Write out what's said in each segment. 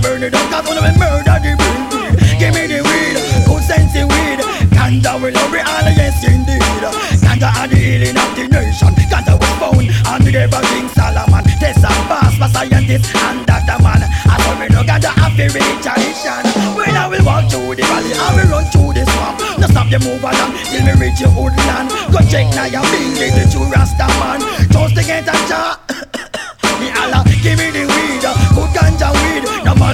burn it down Cause wanna murder the weed Give me the weed, good sense the weed. Ganja will every all yes indeed. Ganja are the healing of the nation. Ganja was found under the King Solomon. Test and pass for scientists and doctor man. I told me no ganja have to reach When I will walk through the valley I will run through the swamp. No stop the move along till me reach your hood Go check now your being the true Rasta man. Toast against a jar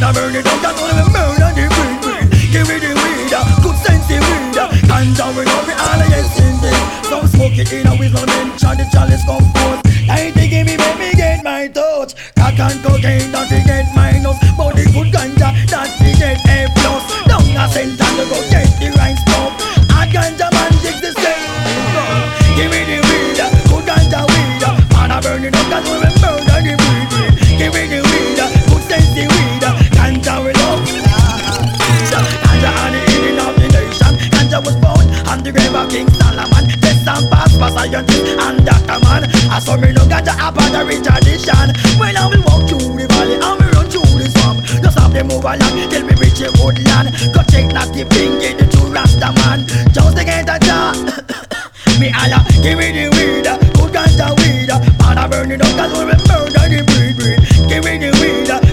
Matter burn it down, that's only murder the weed, weed. Give me the weed, uh, good sense the weed. Ganja we know me all yes indeed. Some smoke it in a whistle mention the chalice come forth. Ninety give me make me get my touch. Crack and cocaine don't get my nose. But the good ganja that Remember King Solomon This and past for scientist and doctor man I saw me no got a battery tradition When I will walk through the valley and me run through the swamp. No stop them overland till me reach the woodland Go check not the thing in the true rasta man Just to get a jar Me Allah, give me the weed Good ganja weed. Father burn it up cause we will murder the breed breed Give me the weed